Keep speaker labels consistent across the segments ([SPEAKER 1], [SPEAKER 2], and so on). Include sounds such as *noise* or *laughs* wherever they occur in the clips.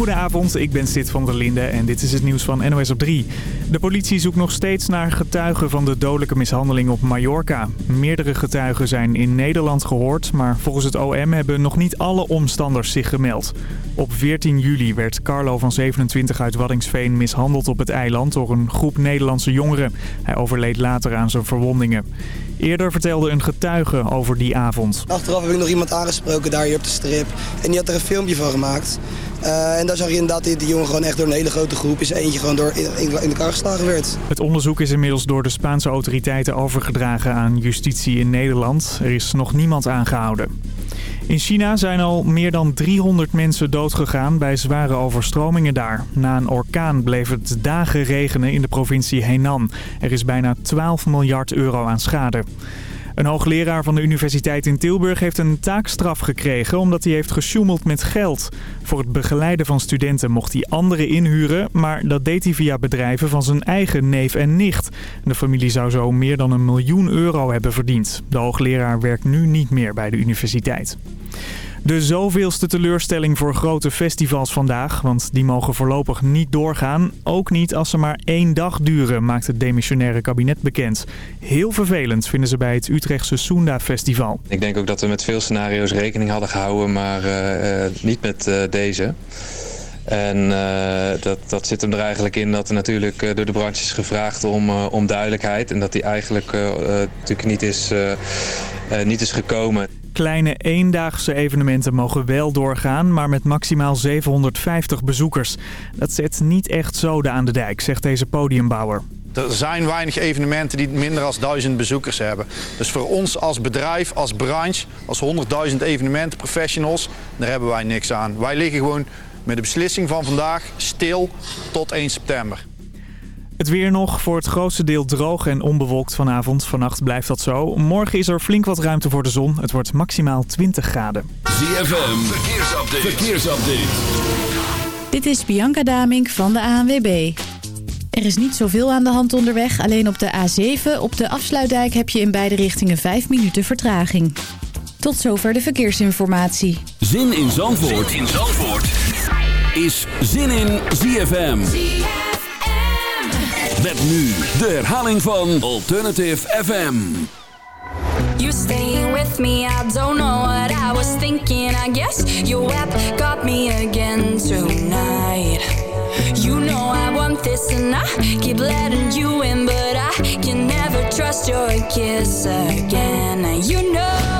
[SPEAKER 1] Goedenavond, ik ben Sid van der Linde en dit is het nieuws van NOS op 3. De politie zoekt nog steeds naar getuigen van de dodelijke mishandeling op Mallorca. Meerdere getuigen zijn in Nederland gehoord, maar volgens het OM hebben nog niet alle omstanders zich gemeld. Op 14 juli werd Carlo van 27 uit Waddingsveen mishandeld op het eiland door een groep Nederlandse jongeren. Hij overleed later aan zijn verwondingen. Eerder vertelde een getuige over die avond.
[SPEAKER 2] Achteraf heb ik nog iemand aangesproken daar hier op de strip. En die had er een filmpje van gemaakt. Uh, en daar zag je inderdaad dat die jongen gewoon echt door een hele grote groep is eentje gewoon door in, in elkaar geslagen werd.
[SPEAKER 1] Het onderzoek is inmiddels door de Spaanse autoriteiten overgedragen aan justitie in Nederland. Er is nog niemand aangehouden. In China zijn al meer dan 300 mensen doodgegaan bij zware overstromingen daar. Na een orkaan bleef het dagen regenen in de provincie Henan. Er is bijna 12 miljard euro aan schade. Een hoogleraar van de Universiteit in Tilburg heeft een taakstraf gekregen omdat hij heeft gesjoemeld met geld. Voor het begeleiden van studenten mocht hij anderen inhuren, maar dat deed hij via bedrijven van zijn eigen neef en nicht. De familie zou zo meer dan een miljoen euro hebben verdiend. De hoogleraar werkt nu niet meer bij de universiteit. De zoveelste teleurstelling voor grote festivals vandaag, want die mogen voorlopig niet doorgaan. Ook niet als ze maar één dag duren, maakt het demissionaire kabinet bekend. Heel vervelend vinden ze bij het Utrechtse Sunda Festival.
[SPEAKER 3] Ik denk ook dat we met veel scenario's rekening hadden gehouden, maar uh, niet met uh, deze. En dat, dat zit hem er eigenlijk in dat er natuurlijk door de branche is gevraagd om, om duidelijkheid. En dat die eigenlijk natuurlijk niet is, niet is gekomen.
[SPEAKER 1] Kleine eendaagse evenementen mogen wel doorgaan, maar met maximaal 750 bezoekers. Dat zet niet echt zoden aan de dijk, zegt deze podiumbouwer.
[SPEAKER 4] Er zijn weinig evenementen die minder dan 1000 bezoekers hebben. Dus voor ons als bedrijf, als branche, als 100.000 evenementen professionals, daar hebben wij niks aan. Wij liggen gewoon met de beslissing van vandaag stil tot 1 september.
[SPEAKER 1] Het weer nog voor het grootste deel droog en onbewolkt vanavond. Vannacht blijft dat zo. Morgen is er flink wat ruimte voor de zon. Het wordt maximaal 20 graden.
[SPEAKER 5] ZFM, verkeersupdate. verkeersupdate.
[SPEAKER 6] Dit is Bianca Damink van de ANWB. Er is niet zoveel aan de hand onderweg. Alleen op de A7 op de afsluitdijk heb je in beide richtingen 5 minuten vertraging. Tot zover de verkeersinformatie.
[SPEAKER 5] Zin in Zandvoort, zin in Zandvoort. is Zin in ZFM. Met nu de herhaling van Alternative FM.
[SPEAKER 7] You staying with me, I don't know what I was thinking. I guess your web got me again tonight. You know I want this and I keep letting you in But I can never trust your kiss again. You know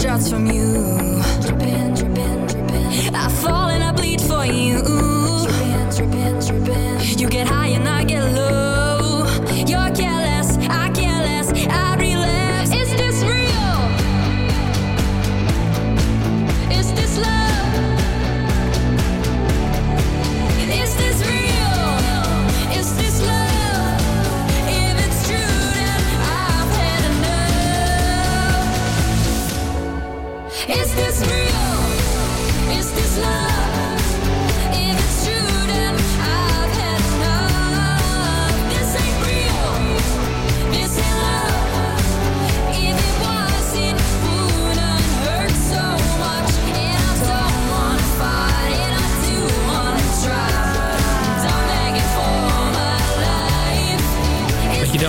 [SPEAKER 7] shots from you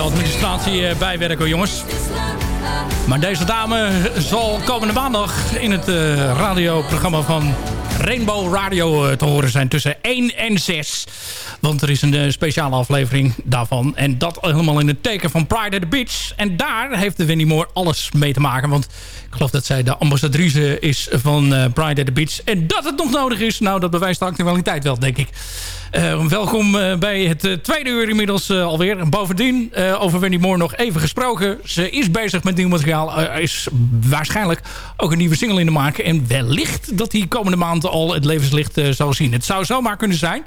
[SPEAKER 8] administratie eh, bijwerken, jongens. Maar deze dame zal komende maandag in het eh, radioprogramma van Rainbow Radio eh, te horen zijn tussen 1 en 6. Want er is een speciale aflevering daarvan. En dat helemaal in het teken van Pride at the Beach. En daar heeft de Wendy Moore alles mee te maken. Want ik geloof dat zij de ambassadrice is van Pride at the Beach. En dat het nog nodig is, nou dat bewijst de actualiteit wel, denk ik. Eh, welkom eh, bij het eh, tweede uur inmiddels alweer. En bovendien, over Wendy Moore nog even gesproken. Ze is bezig met nieuw materiaal. Er is waarschijnlijk ook een nieuwe single in de maken. En wellicht dat die komende maand al het levenslicht zal zien. Het zou zomaar kunnen zijn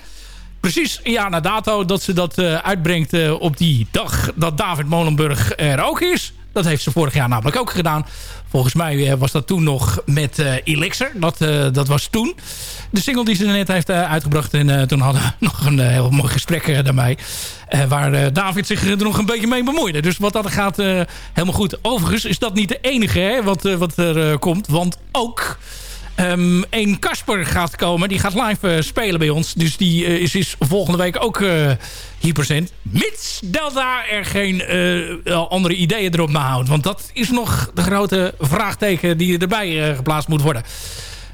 [SPEAKER 8] precies jaar na dato dat ze dat uitbrengt op die dag dat David Molenburg er ook is. Dat heeft ze vorig jaar namelijk ook gedaan. Volgens mij eh, was dat toen nog met eh, Elixir. Dat, eh, dat was toen. De single die ze net heeft uitgebracht. En toen hadden we *laughs* nog een heel mooi gesprek daarmee. Waar David zich er nog een beetje mee bemoeide. Dus wat dat gaat helemaal goed. Overigens is dat niet de enige hè, wat, wat er komt. Want ook... Ehm een Kasper gaat komen. Die gaat live eh, spelen bij ons. Dus die eh, is, is volgende week ook eh, hier present. Mits Delta er geen andere ideeën erop nahoudt. Want dat is nog de grote vraagteken die erbij geplaatst moet worden.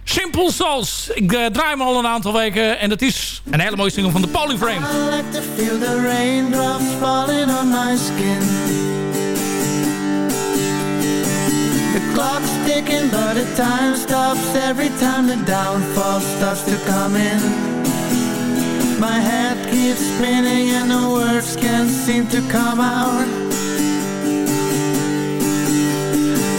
[SPEAKER 8] Simple Souls. Ik draai hem al een aantal weken. En dat is een hele mooie single van de Polyframe.
[SPEAKER 9] I like to feel the raindrops falling on my skin. Clock's ticking, but the time stops every time the downfall starts to come in. My head keeps spinning and the words can't seem to come out.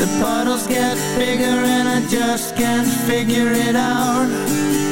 [SPEAKER 9] The puddles get bigger and I just can't figure it out.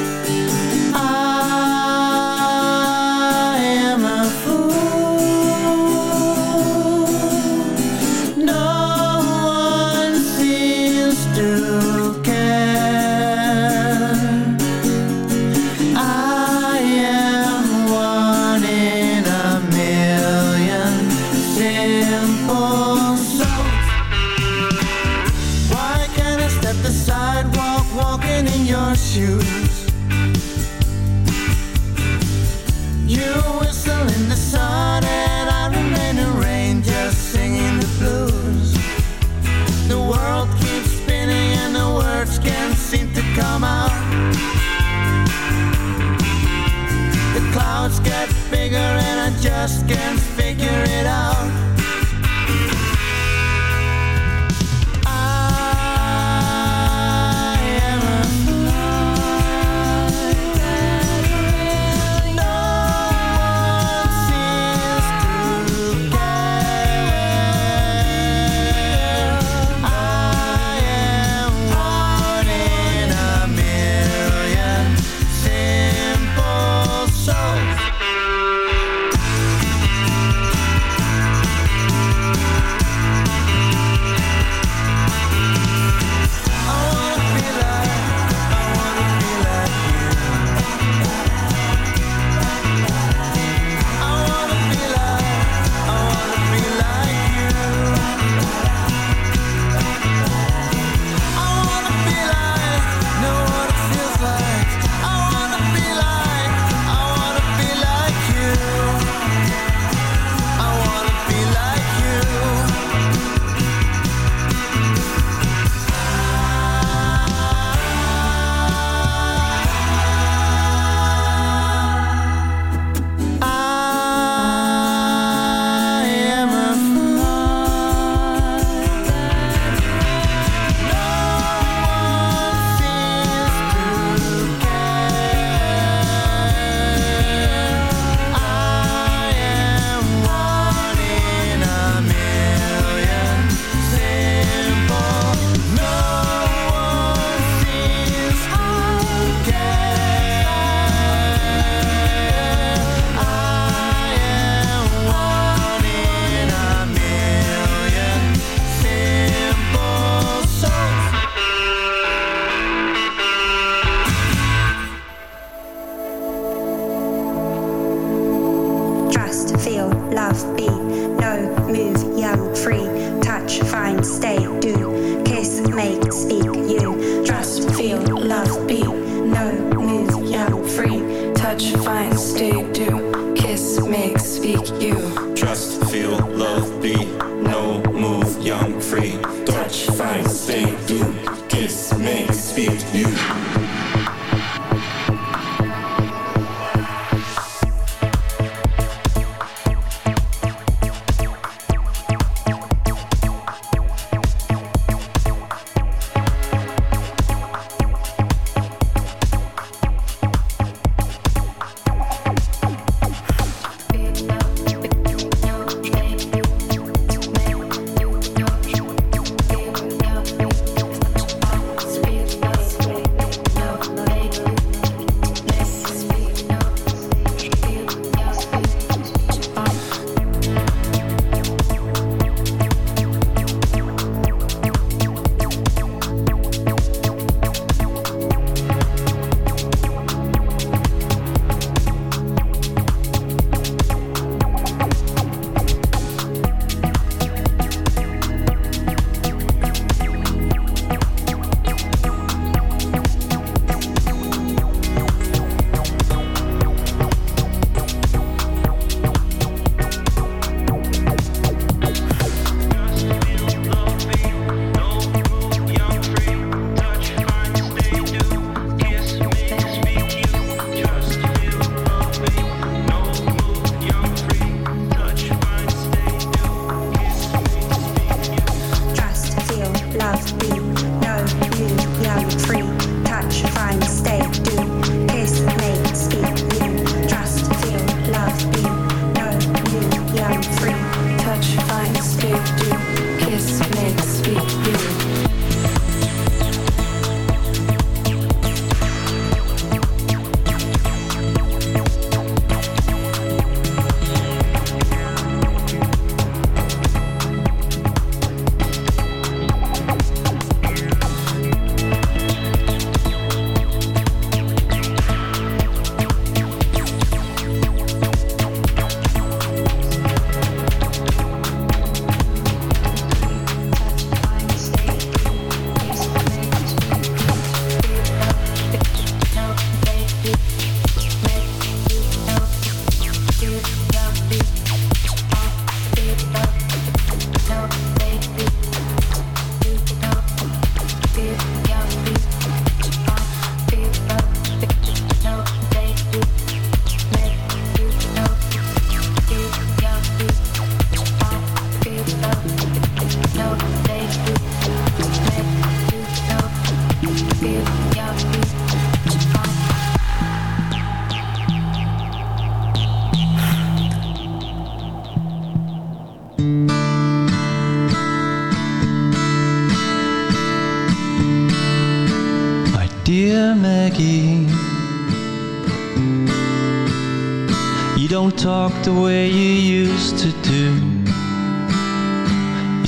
[SPEAKER 9] the
[SPEAKER 10] way you used to do?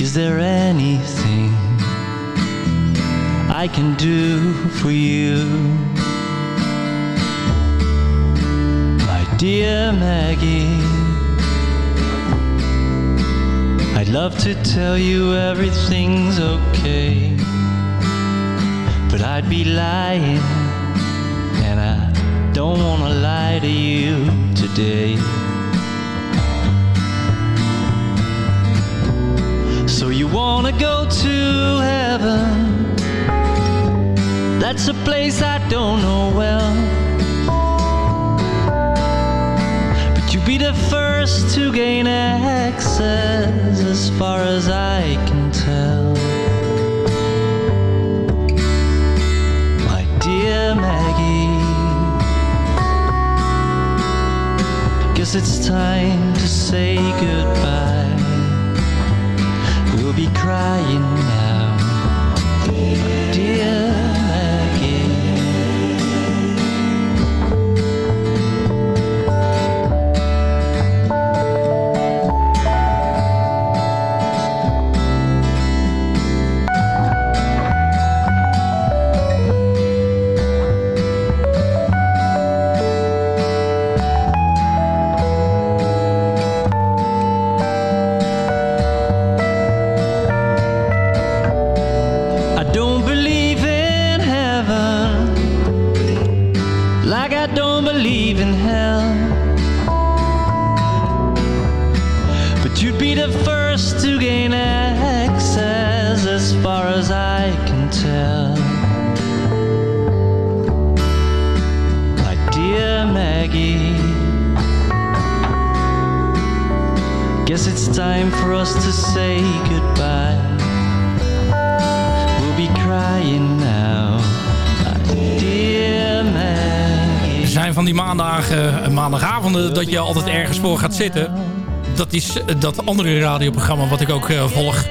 [SPEAKER 10] Is there anything I can do for you? My dear Maggie, I'd love to tell you
[SPEAKER 8] everything je altijd ergens voor gaat zitten. Dat is eh, dat andere radioprogramma wat ik ook eh, volg.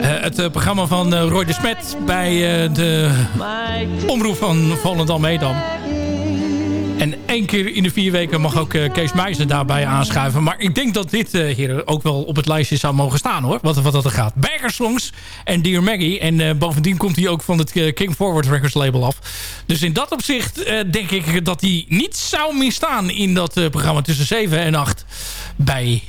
[SPEAKER 8] Eh, het programma van Roy de Smet bij de omroep van Volendam-Edam. En één keer in de vier weken mag ook Kees Meijzer daarbij aanschuiven. Maar ik denk dat dit eh, hier ook wel op het lijstje zou mogen staan hoor. Wat, wat dat er gaat. Bagger Songs en Dear Maggie. En bovendien komt hij ook van het King Forward Records label af. Dus in dat opzicht eh, denk ik dat hij niet zou misstaan in dat eh, programma tussen 7 en 8 bij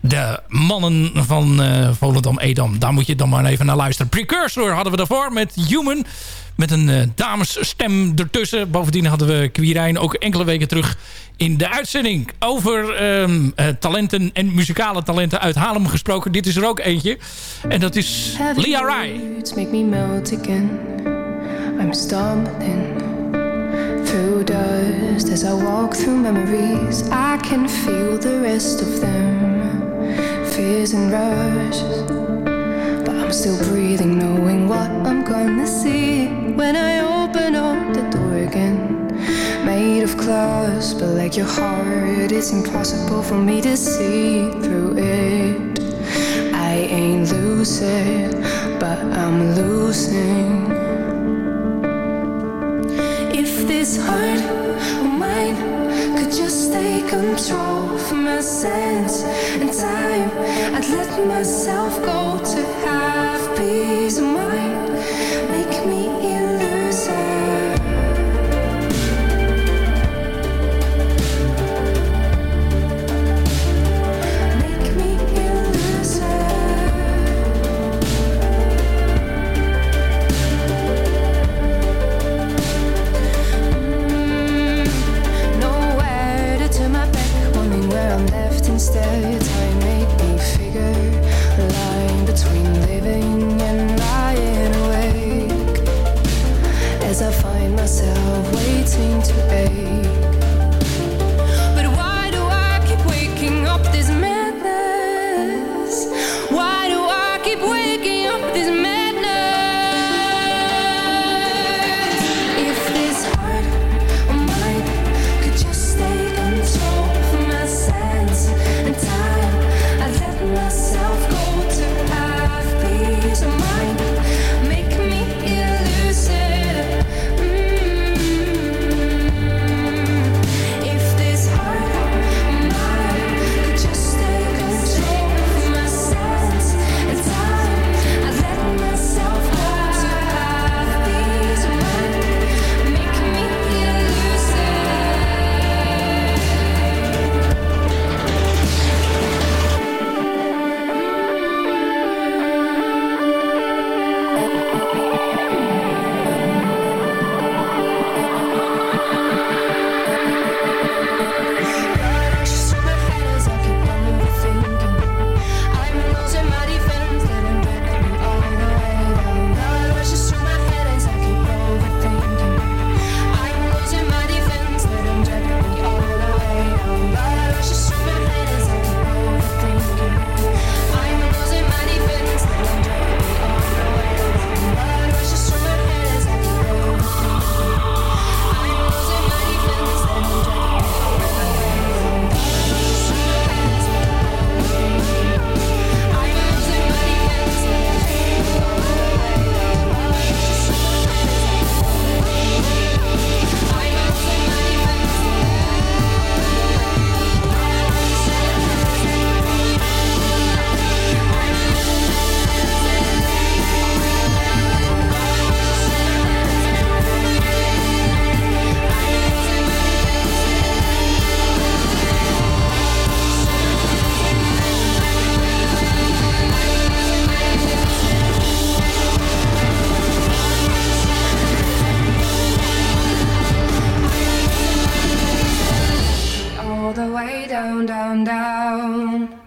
[SPEAKER 8] de mannen van eh Volendam-Edam. Daar moet je dan maar even naar luisteren. Precursor hadden we daarvoor met Human. Met een eh, damesstem ertussen. Bovendien hadden we Quirijn ook enkele weken terug in de uitzending. Over ehm, eh, talenten en muzikale talenten uit Haarlem gesproken. Dit is er ook eentje. En dat is Lia Rai.
[SPEAKER 11] I'm stumbling through dust as I walk through memories. I can feel the rest of them, fears and rushes. But I'm still breathing, knowing what I'm gonna see when I open up the door again. Made of glass, but like your heart, it's impossible for me to see through it. I ain't lucid, but I'm losing. This heart of mine could just take control of my sense and time, I'd let myself go to have peace of mind. Myself waiting to ache. down, down, down.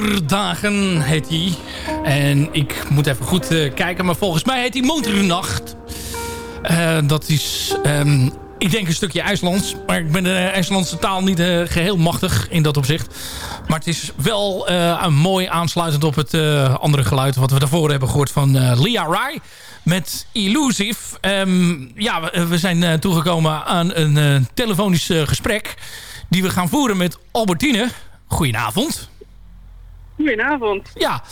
[SPEAKER 8] Winterdagen heet hij. En ik moet even goed eh, kijken, maar volgens mij heet hij Motornacht. Eh, dat is, ehm, ik denk een stukje IJslands. Maar ik ben de IJslandse taal niet eh, geheel machtig in dat opzicht. Maar het is wel een mooi aansluitend op het andere geluid... wat we daarvoor hebben gehoord van eh Lia Rai met Illusive. Ehm, ja, we, we zijn toegekomen aan een telefonisch gesprek... die we gaan voeren met Albertine. Goedenavond.
[SPEAKER 12] Goedenavond.
[SPEAKER 8] Ja,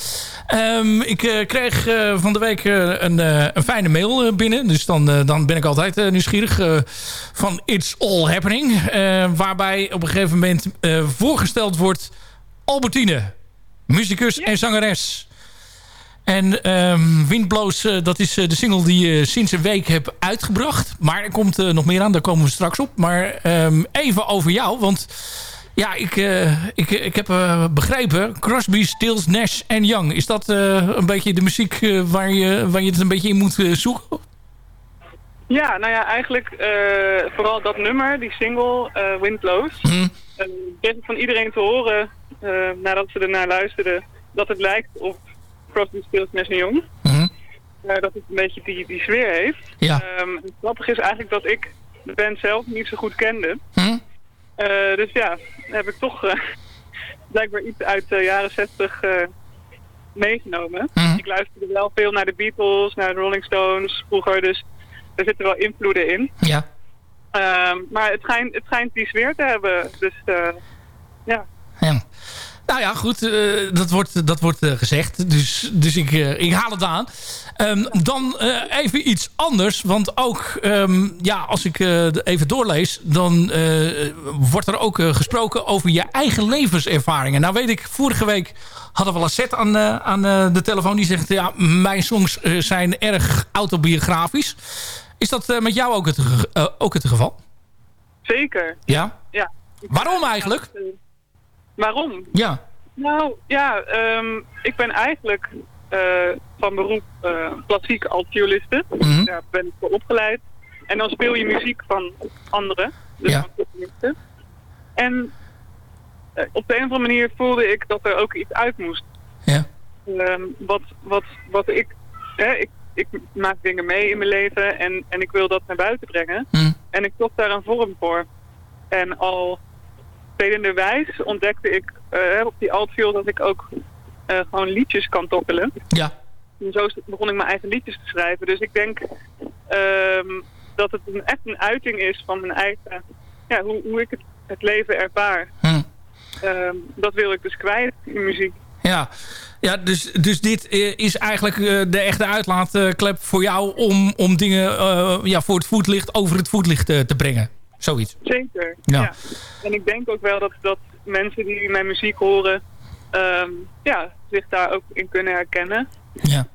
[SPEAKER 8] ehm, ik eh, kreeg eh, van de week eh, een, een fijne mail binnen. Dus dan, dan ben ik altijd nieuwsgierig van It's All Happening. waarbij op een gegeven moment voorgesteld wordt Albertine, muzikus en zangeres. En ehm Windblows, dat is de single die je sinds een week heb uitgebracht. Maar er komt nog meer aan, daar komen we straks op. Maar ehm, even over jou, want ja, ik, eh, ik, ik heb eh, begrepen... Crosby, Stills, Nash en Young. Is dat eh, een beetje de muziek waar, je, waar je het een beetje in moet zoeken?
[SPEAKER 12] Ja, nou ja, eigenlijk vooral dat nummer, die single, Wind Blows.
[SPEAKER 8] Mhm.
[SPEAKER 12] Kreeg ik van iedereen te horen, nadat ze ernaar luisterden, dat het lijkt op Crosby, Stills, Nash Young.
[SPEAKER 8] Mhm.
[SPEAKER 12] Eh, dat het een beetje die, die sfeer heeft.
[SPEAKER 8] Ja.
[SPEAKER 12] Ehm, het grappige is eigenlijk dat ik de band zelf niet zo goed kende.
[SPEAKER 8] Hm?
[SPEAKER 12] Eh, dus ja, heb ik toch eh, *laughs* blijkbaar iets uit de jaren 60 eh, meegenomen.
[SPEAKER 8] Mhm.
[SPEAKER 12] Ik luisterde wel veel naar de Beatles, naar de Rolling Stones vroeger, dus er zitten wel invloeden in.
[SPEAKER 8] Ja.
[SPEAKER 12] Ehm, maar het schijnt, het schijnt die sfeer te hebben, dus ja.
[SPEAKER 8] Ja. Nou ja, goed, eh, dat wordt, dat wordt eh, gezegd. Dus, dus ik, eh, ik haal het aan. Ehm, dan even iets anders. Want ook, ehm, ja, als ik even doorlees... dan wordt er ook gesproken over je eigen levenservaringen. Nou weet ik, vorige week hadden we Lassette aan, aan de telefoon. Die zegt, ja, mijn songs zijn erg autobiografisch. Is dat met jou ook het, ook het geval?
[SPEAKER 12] Zeker.
[SPEAKER 8] Ja?
[SPEAKER 12] Ja.
[SPEAKER 8] Waarom eigenlijk?
[SPEAKER 12] Waarom?
[SPEAKER 8] Ja.
[SPEAKER 12] Nou, ja, ehm, ik ben eigenlijk eh, van beroep eh, klassiek als violiste.
[SPEAKER 8] Mhm.
[SPEAKER 12] Daar ben ik voor opgeleid. En dan speel je muziek van anderen, dus
[SPEAKER 8] Ja.
[SPEAKER 12] van. En eh, op de een of andere manier voelde ik dat er ook iets uit moest.
[SPEAKER 8] Ja.
[SPEAKER 12] Ehm, wat, wat, wat ik, hè, ik... Ik maak dingen mee in mijn leven en, en ik wil dat naar buiten brengen.
[SPEAKER 8] Hm.
[SPEAKER 12] En ik zocht daar een vorm voor. En al spelenderwijs ontdekte ik eh, op die altviool dat ik ook eh, gewoon liedjes kan tokkelen.
[SPEAKER 8] Ja.
[SPEAKER 12] En zo begon ik mijn eigen liedjes te schrijven. Dus ik denk ehm, dat het een, echt een uiting is van mijn eigen, ja, hoe, hoe ik het, het leven ervaar.
[SPEAKER 8] Hm.
[SPEAKER 12] Ehm, dat wil ik dus kwijt in muziek.
[SPEAKER 8] Ja, ja dus, dus dit eh, is eigenlijk de echte uitlaatklep voor jou... om, om dingen ja, voor het voetlicht over het voetlicht te brengen. Zoiets.
[SPEAKER 12] Zeker,
[SPEAKER 8] Ja.
[SPEAKER 12] ja. En ik denk ook wel dat, dat mensen die mijn muziek horen, ehm, ja, zich daar ook in kunnen herkennen.
[SPEAKER 8] Ja.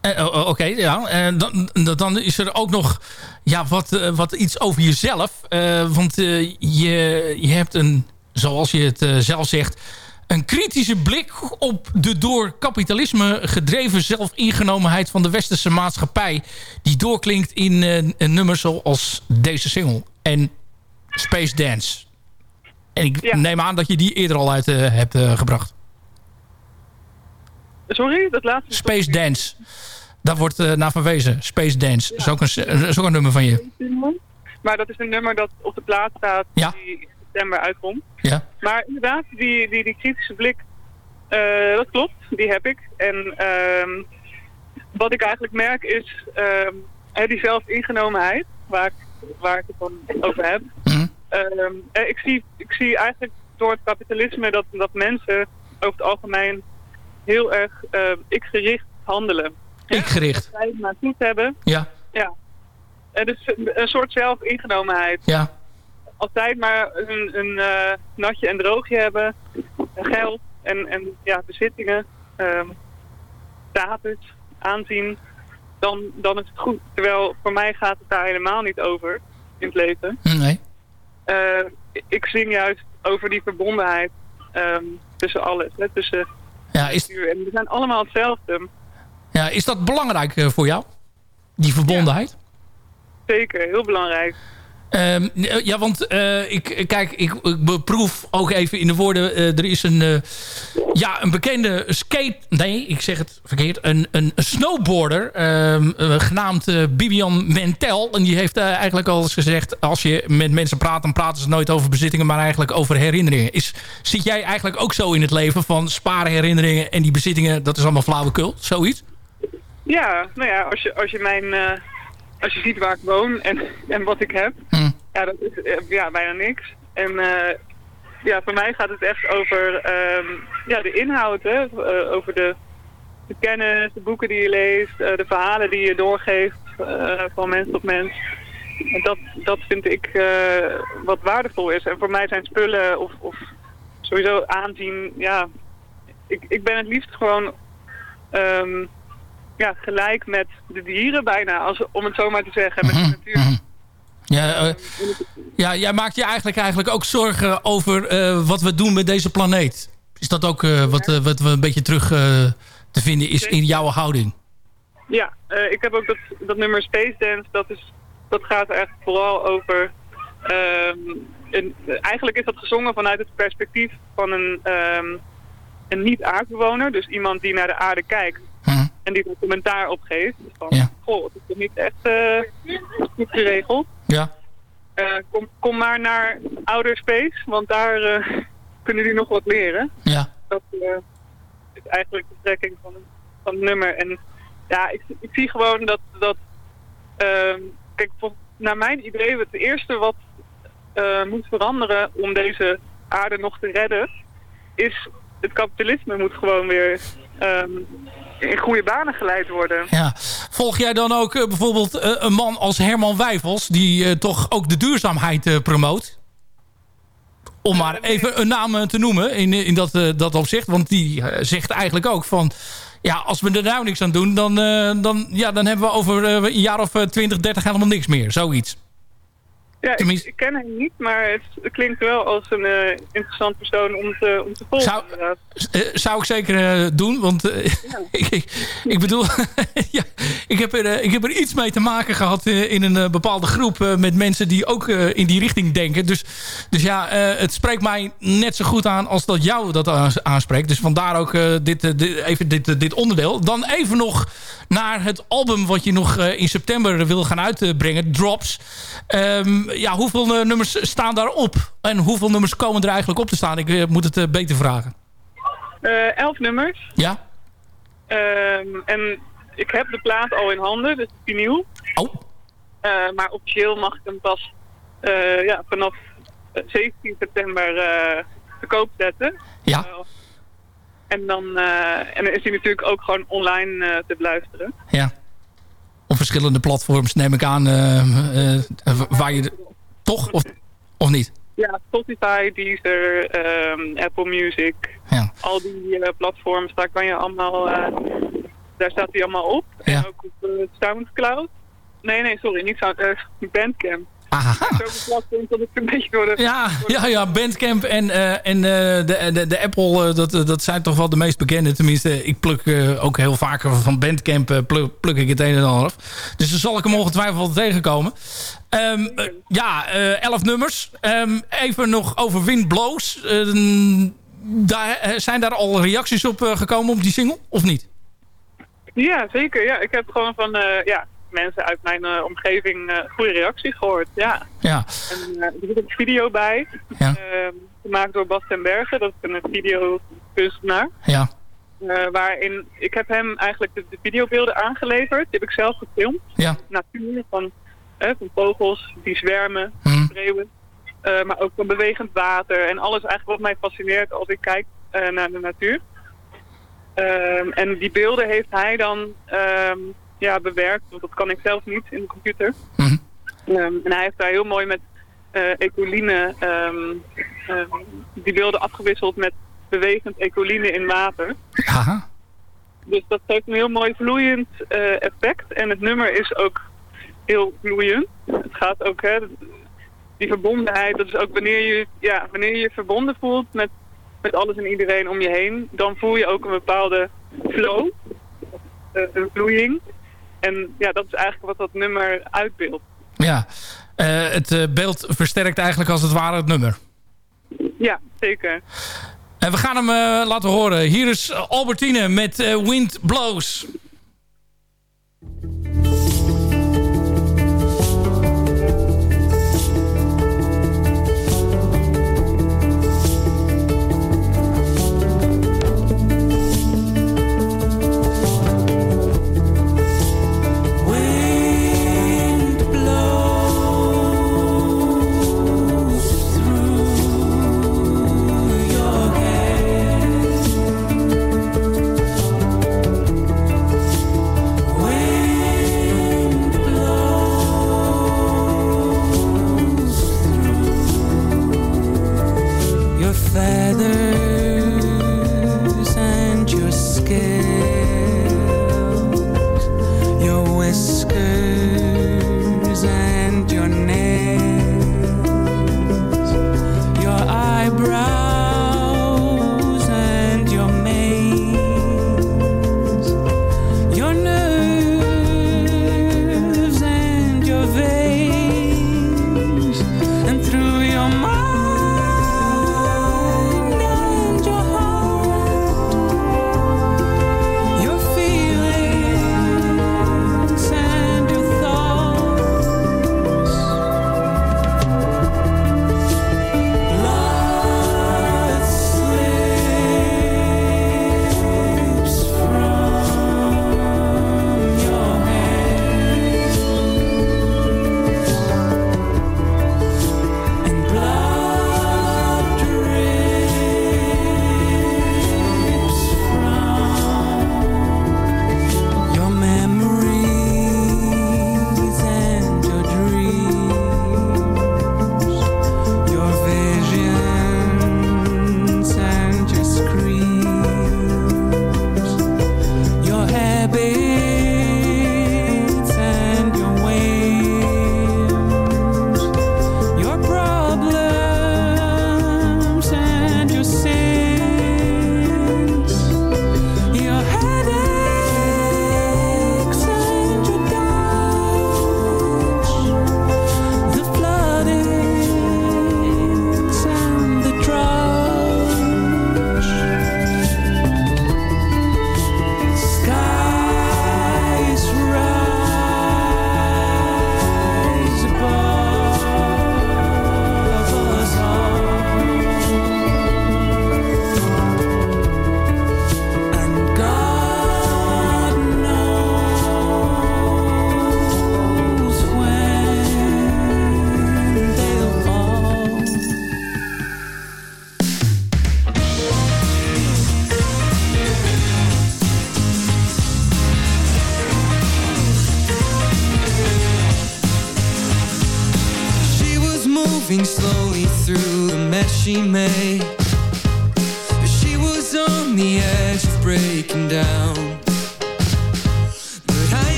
[SPEAKER 8] Eh, oh, oh, Oké, ja. En dan, dan- dan is er ook nog ja, wat, eh, wat iets over jezelf. Eh, want eh, je, je hebt een, zoals je het eh, zelf zegt... een kritische blik op de door kapitalisme gedreven zelfingenomenheid... van de westerse maatschappij... die doorklinkt in eh, een nummer zoals deze single. En Space Dance. En ik neem aan dat je die eerder al uit eh, hebt eh, gebracht.
[SPEAKER 12] Sorry, dat laatste...
[SPEAKER 8] Space Dance. Daar wordt eh, naar verwezen. Space Dance. Is, ook een, is ook een nummer van je.
[SPEAKER 12] Maar dat is een nummer dat op de plaat staat
[SPEAKER 8] Ja.
[SPEAKER 12] die september uitkomt.
[SPEAKER 8] Ja.
[SPEAKER 12] Maar inderdaad, die, die, die kritische blik, eh, dat klopt, die heb ik. En ehm, wat ik eigenlijk merk is hè, die zelfingenomenheid, waar ik, waar ik het dan over heb.
[SPEAKER 8] Mhm.
[SPEAKER 12] Ehm, eh, ik, zie, ik zie eigenlijk door het kapitalisme dat, dat mensen over het algemeen heel erg eh, ik-gericht handelen.
[SPEAKER 8] Ik-gericht.
[SPEAKER 12] Het maar goed hebben.
[SPEAKER 8] Ja.
[SPEAKER 12] Ja. En dus een, een soort zelfingenomenheid.
[SPEAKER 8] Ja.
[SPEAKER 12] Het maar een, een eh, natje en droogje hebben, geld en, en ja, bezittingen, ehm status, aanzien, dan, dan is het goed. Terwijl voor mij gaat het daar helemaal niet over in het leven.
[SPEAKER 8] Nee.
[SPEAKER 12] Eh, ik zing juist over die verbondenheid ehm, tussen alles. Hè, tussen
[SPEAKER 8] Ja, is,
[SPEAKER 12] en we zijn allemaal hetzelfde.
[SPEAKER 8] ja, is dat belangrijk eh, voor jou? Die verbondenheid?
[SPEAKER 12] Zeker, heel belangrijk.
[SPEAKER 8] Ehm, ja, want eh, ik, kijk, ik, ik beproef ook even in de woorden. eh, er is een, eh, ja, een bekende skate... Nee, ik zeg het verkeerd. Een, een snowboarder, ehm, eh, genaamd eh, Bibian Mentel. En die heeft eh, eigenlijk al eens gezegd... als je met mensen praat, dan praten ze nooit over bezittingen... maar eigenlijk over herinneringen. Is, zit jij eigenlijk ook zo in het leven van sparen herinneringen... en die bezittingen, dat is allemaal flauwekul? Zoiets?
[SPEAKER 12] Ja, nou ja, als je, als je mijn... als je ziet waar ik woon en, en wat ik heb, ja, dat is eh, ja, bijna niks. En eh, ja, voor mij gaat het echt over ehm, ja, de inhoud, hè? Eh, over de, de kennis, de boeken die je leest, de verhalen die je doorgeeft van mens tot mens. En dat, dat vind ik wat waardevol is. En voor mij zijn spullen of, of sowieso aanzien, ja, ik, ik ben het liefst gewoon ehm, ja, gelijk met de dieren bijna, als, om het zo maar te zeggen. Met de natuur.
[SPEAKER 8] Ja, eh, ja, jij maakt je eigenlijk, eigenlijk ook zorgen over eh, wat we doen met deze planeet. Is dat ook eh, wat, wat we een beetje terug te vinden is in jouw houding?
[SPEAKER 12] Ja, ik heb ook dat, dat nummer Space Dance, dat, is, dat gaat echt vooral over... ehm, een, eigenlijk is dat gezongen vanuit het perspectief van een, ehm, een niet-aardbewoner. Dus iemand die naar de aarde kijkt en die er commentaar op geeft. Dus van, goh, het is toch niet echt eh, goed geregeld.
[SPEAKER 8] Ja.
[SPEAKER 12] Eh, kom, kom maar naar Outer Space, want daar eh, kunnen die nog wat leren.
[SPEAKER 8] Ja.
[SPEAKER 12] Dat is eigenlijk de strekking van, het- van het nummer. En ja, ik, ik zie gewoon dat, dat ehm, kijk, naar mijn idee, het eerste wat moet veranderen om deze aarde nog te redden, is het kapitalisme moet gewoon weer ehm, in goede banen geleid worden.
[SPEAKER 8] Ja. Volg jij dan ook eh, bijvoorbeeld eh, een man als Herman Wijfels... die eh, toch ook de duurzaamheid promoot? Om maar even een naam te noemen in, in dat, dat opzicht. Want die zegt eigenlijk ook van... Ja, als we er nou niks aan doen... dan, dan, ja, dan hebben we over een jaar of eh, 20, 30 helemaal niks meer. Zoiets.
[SPEAKER 12] Ja, ik, ik ken hem niet, maar het klinkt wel als een eh, interessant persoon om te, om te volgen.
[SPEAKER 8] Zou-. Eh, zou ik zeker eh, doen, want *laughs* ik, ik, ik bedoel, *laughs* ja, ik, heb er, ik heb er iets mee te maken gehad eh, in een bepaalde groep met mensen die ook in die richting denken. Dus, dus ja, het spreekt mij net zo goed aan als dat jou dat aans- aanspreekt. Dus vandaar ook dit, dit, even dit, dit onderdeel. Dan even nog naar het album wat je nog in september wil gaan uitbrengen, Drops. Ehm, ja, hoeveel eh, nummers staan daarop? En hoeveel nummers komen er eigenlijk op te staan? Ik eh, moet het eh, beter vragen.
[SPEAKER 12] Elf nummers.
[SPEAKER 8] Ja?
[SPEAKER 12] Ehm, en ik heb de plaat al in handen, dus vinyl.
[SPEAKER 8] Oh.
[SPEAKER 12] maar officieel mag ik hem pas ja, vanaf eh, 17 september te koop zetten.
[SPEAKER 8] Ja.
[SPEAKER 12] En dan, en dan is hij natuurlijk ook gewoon online te beluisteren.
[SPEAKER 8] Ja. Op verschillende platforms neem ik aan eh, eh, waar je... toch? Of, of niet?
[SPEAKER 12] Ja, Spotify, Deezer, ehm, Apple Music.
[SPEAKER 8] Ja.
[SPEAKER 12] Al die eh, platforms, daar kan je allemaal, eh, daar staat hij allemaal op. En ook op eh, Soundcloud. Nee, nee, sorry, niet Sound, eh, Bandcamp. Zoveel platforms dat ik een beetje door de...
[SPEAKER 8] Ja, ja, ja, Bandcamp en, eh, en eh, de, de, de Apple, eh, dat, dat zijn toch wel de meest bekende. Tenminste, ik pluk ook heel vaak van Bandcamp pluk, pluk ik het een en ander af. Dus dan zal ik hem ongetwijfeld tegenkomen. Ehm, eh, ja, elf nummers. Ehm, even nog over Wind Blows. Ehm, daar, zijn daar al reacties op gekomen op die single, of niet?
[SPEAKER 12] Ja, zeker. Ja, ik heb gewoon van ja, mensen uit mijn eh, omgeving eh, goede reacties gehoord. Ja.
[SPEAKER 8] Ja.
[SPEAKER 12] En eh, er zit een video bij.
[SPEAKER 8] Ja.
[SPEAKER 12] ehm, gemaakt door Bas ten Bergen. Dat is een videokunstenaar.
[SPEAKER 8] Ja.
[SPEAKER 12] Waarin ik heb hem eigenlijk de, de videobeelden aangeleverd. Die heb ik zelf gefilmd.
[SPEAKER 8] Ja.
[SPEAKER 12] Natuur van, van vogels die zwermen,
[SPEAKER 8] Mhm.
[SPEAKER 12] schreeuwen. Maar ook van bewegend water. En alles eigenlijk wat mij fascineert als ik kijk naar de natuur. Ehm, en die beelden heeft hij dan ehm, ja, bewerkt. Want dat kan ik zelf niet in de computer.
[SPEAKER 8] Mhm.
[SPEAKER 12] Ehm, en hij heeft daar heel mooi met eh, ecoline ehm, ehm, die beelden afgewisseld met bewegend ecoline in water.
[SPEAKER 8] Aha.
[SPEAKER 12] Dus dat geeft een heel mooi vloeiend eh, effect. En het nummer is ook heel vloeiend. Het gaat ook, hè, die verbondenheid, dat is ook wanneer je ja, wanneer je, je verbonden voelt met, met alles en iedereen om je heen, dan voel je ook een bepaalde flow, eh, een vloeiing. En ja, dat is eigenlijk wat dat nummer uitbeeldt.
[SPEAKER 8] Ja,
[SPEAKER 13] eh, het eh, beeld versterkt eigenlijk als het ware het nummer.
[SPEAKER 12] Ja, zeker.
[SPEAKER 13] En we gaan hem eh, laten horen. Hier is Albertine met Wind Blows.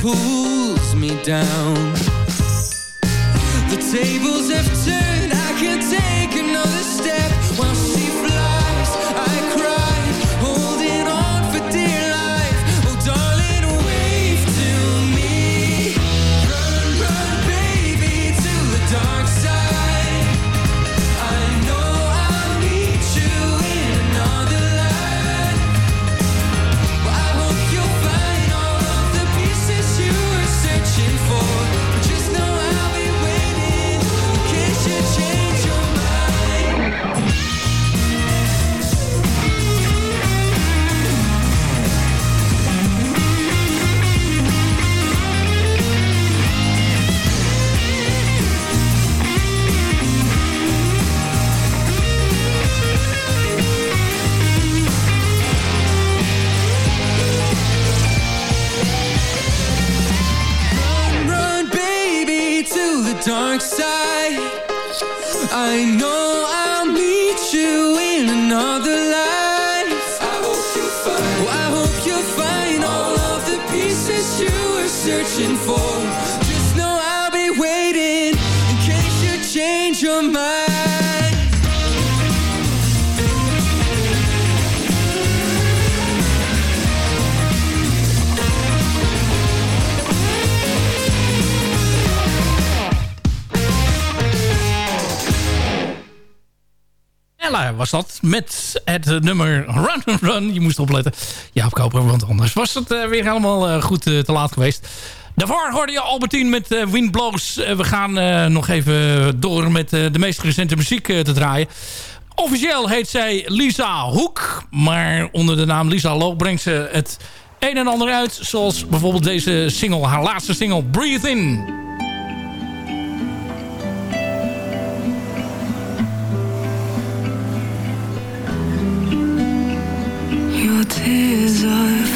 [SPEAKER 14] pulls me down. The tables have turned I know
[SPEAKER 8] Was dat. Met het eh, nummer Run Run. Je moest opletten. Ja, opkopen, want anders was het eh, weer helemaal eh, goed te laat geweest. Daarvoor hoorde je Albertine met Windblows. we gaan nog even door met de meest recente muziek te draaien. Officieel heet zij Lisa Hoek. Maar onder de naam Lisa Loop brengt ze het een en ander uit. Zoals bijvoorbeeld deze single, haar laatste single, Breathe In.
[SPEAKER 15] is
[SPEAKER 16] our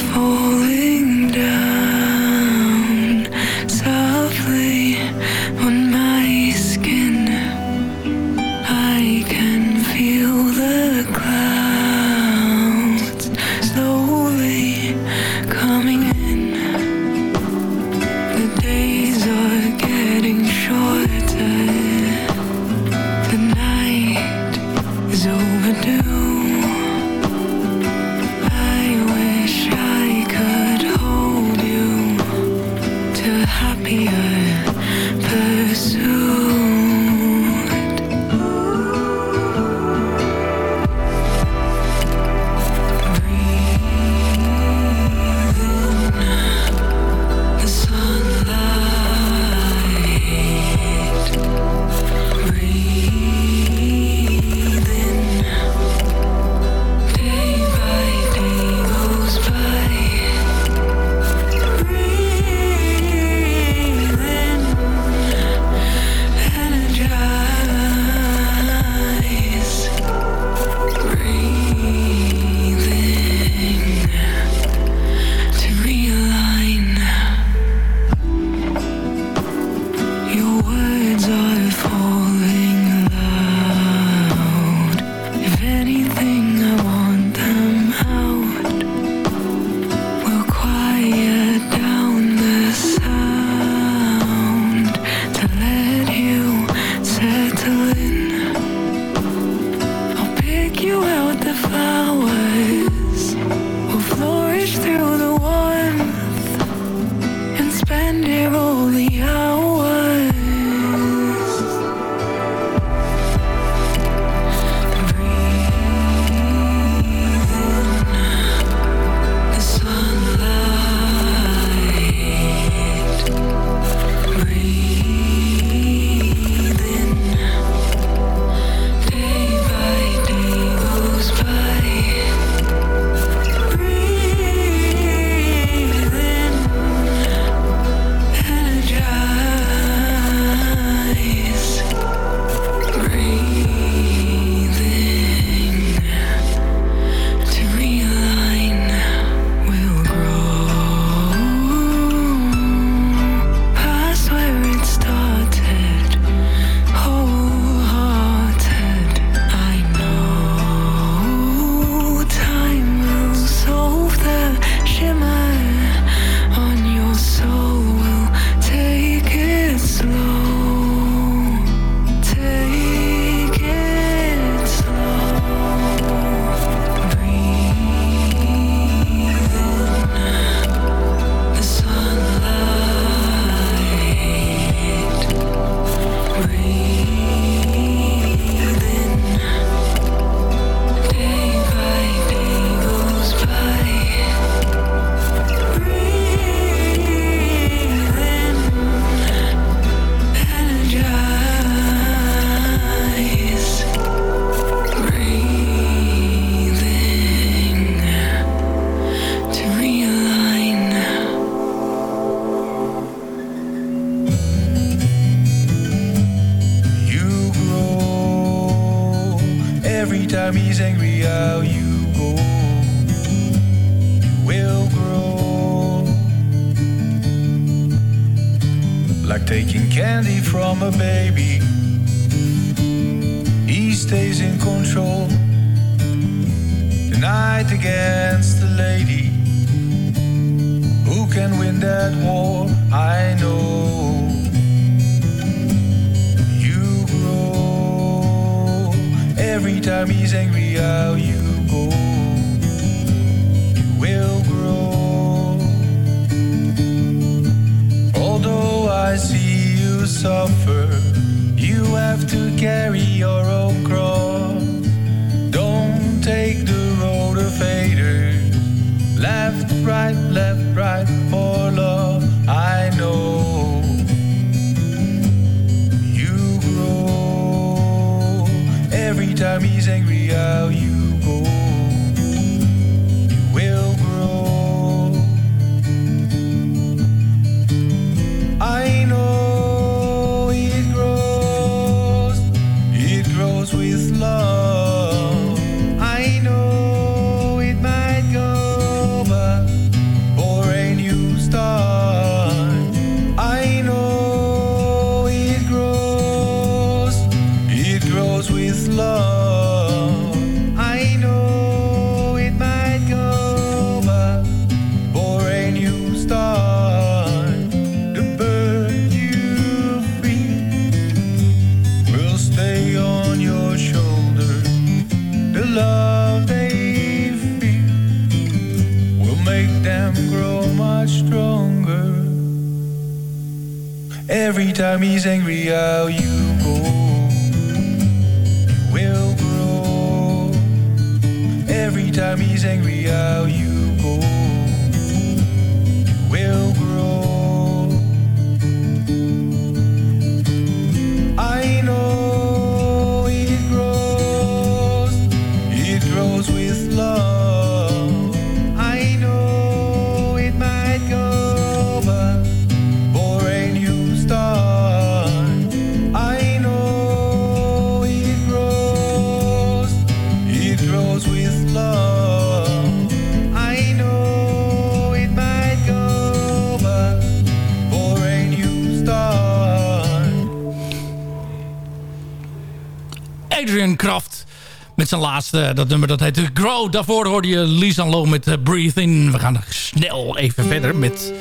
[SPEAKER 16] zijn laatste. Eh, dat nummer dat heet Grow. Daarvoor hoorde je Lisa Low met eh, Breathing. We gaan snel even verder met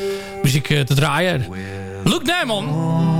[SPEAKER 16] muziek eh, te draaien. Luke Nijman.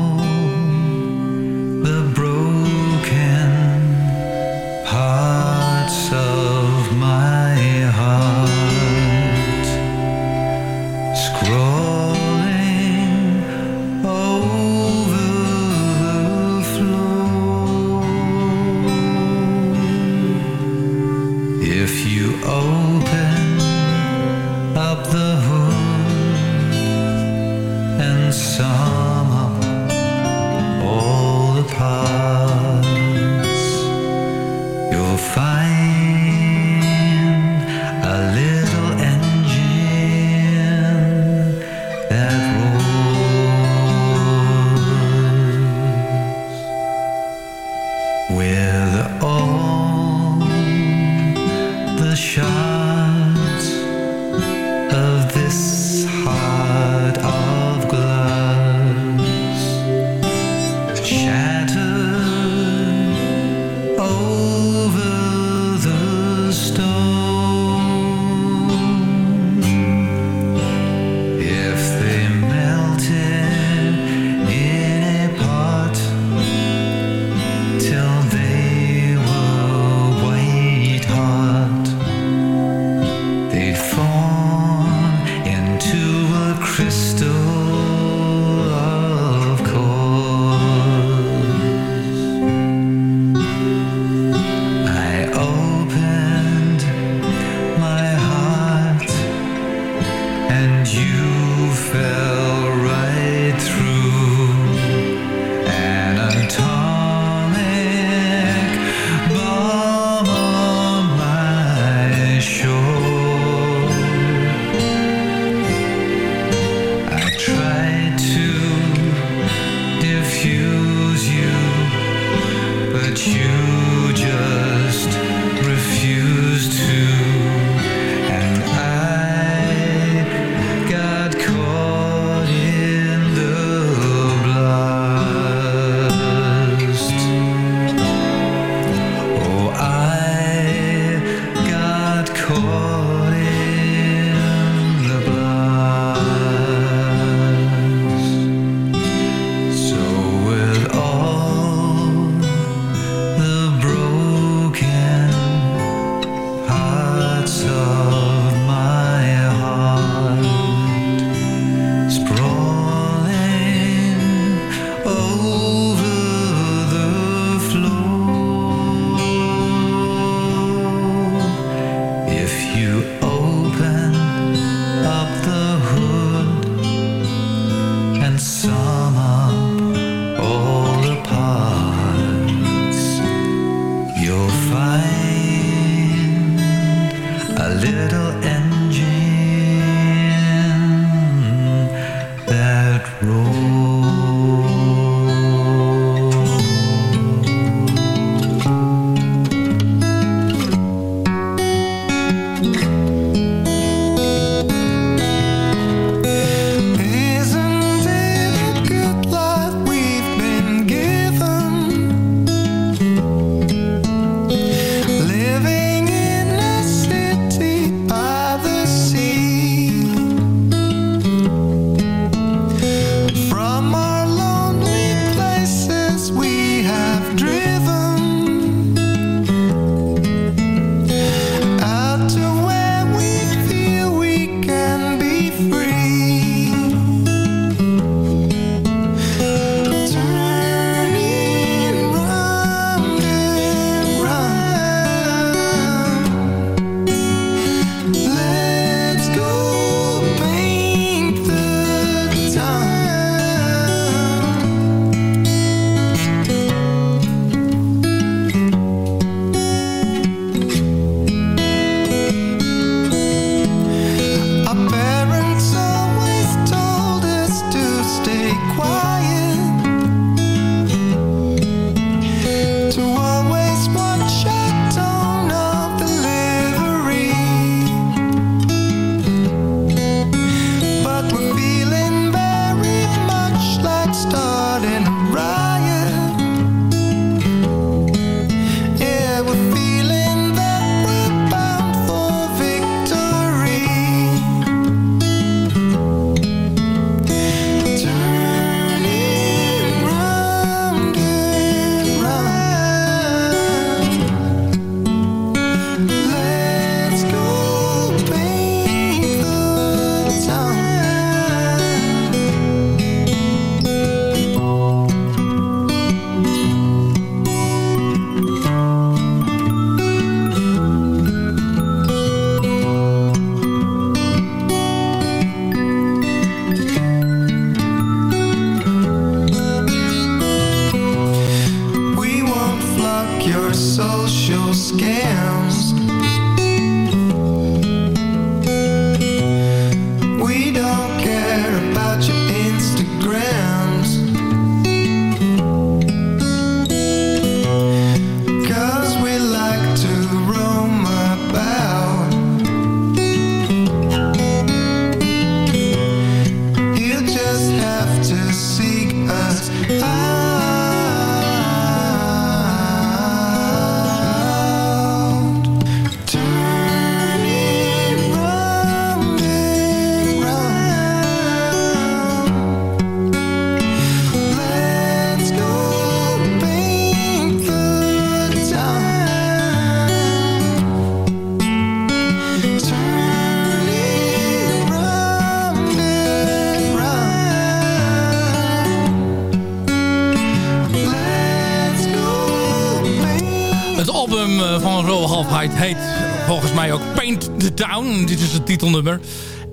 [SPEAKER 8] Height heet volgens mij ook Paint the Town. Dit is het titelnummer.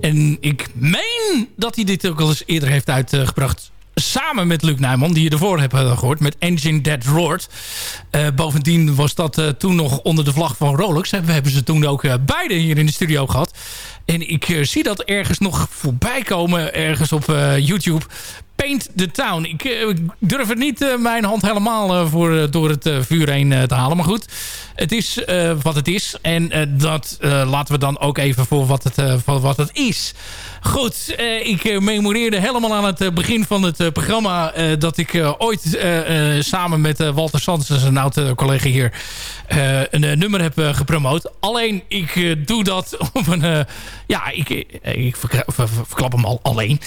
[SPEAKER 8] En ik meen dat hij dit ook al eens eerder heeft uitgebracht. Samen met Luc Nijman, die je ervoor hebt eh, gehoord. Met Engine That Roared. Eh, bovendien was dat eh, toen nog onder de vlag van Rolex. We hebben ze toen ook beide hier in de studio gehad. En ik zie dat ergens nog voorbij komen. Ergens op YouTube. Paint the Town. Ik eh, durf het niet eh, mijn hand helemaal eh, voor, door het vuur heen te halen. Maar goed, het is wat het is. En dat laten we dan ook even voor wat het, voor wat het is. Goed, ik memoreerde helemaal aan het begin van het programma... dat ik ooit samen met Walter Sands, een oud collega hier... een nummer heb gepromoot. Alleen, ik doe dat *laughs* op een... ja, ik, ik verklap hem al alleen.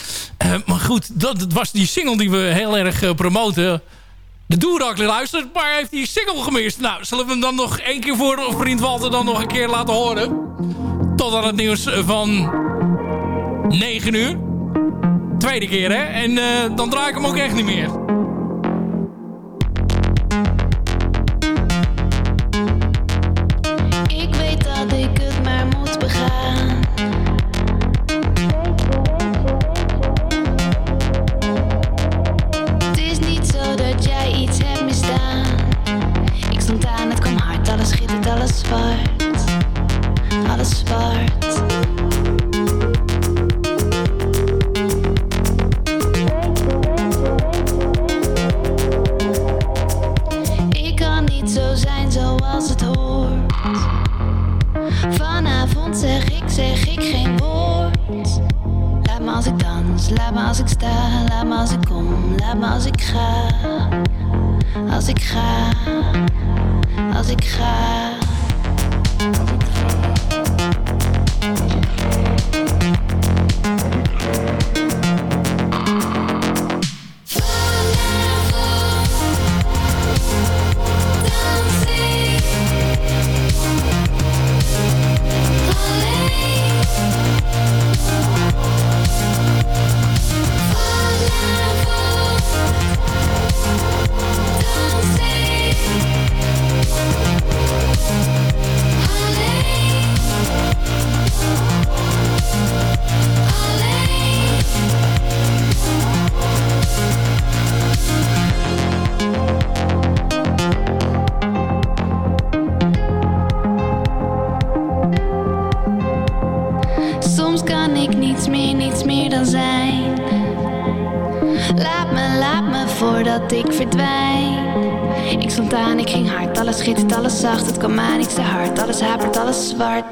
[SPEAKER 8] Maar goed, dat, dat was die single die we heel erg eh, promoten... De Doerak luistert, maar heeft die single gemist. Nou, zullen we hem dan nog één keer voor vriend Walter dan nog een keer laten horen? Tot aan het nieuws van 9 uur. Tweede keer, hè? En eh, dan draai ik hem ook echt niet meer.
[SPEAKER 5] tell us why. Boulevard.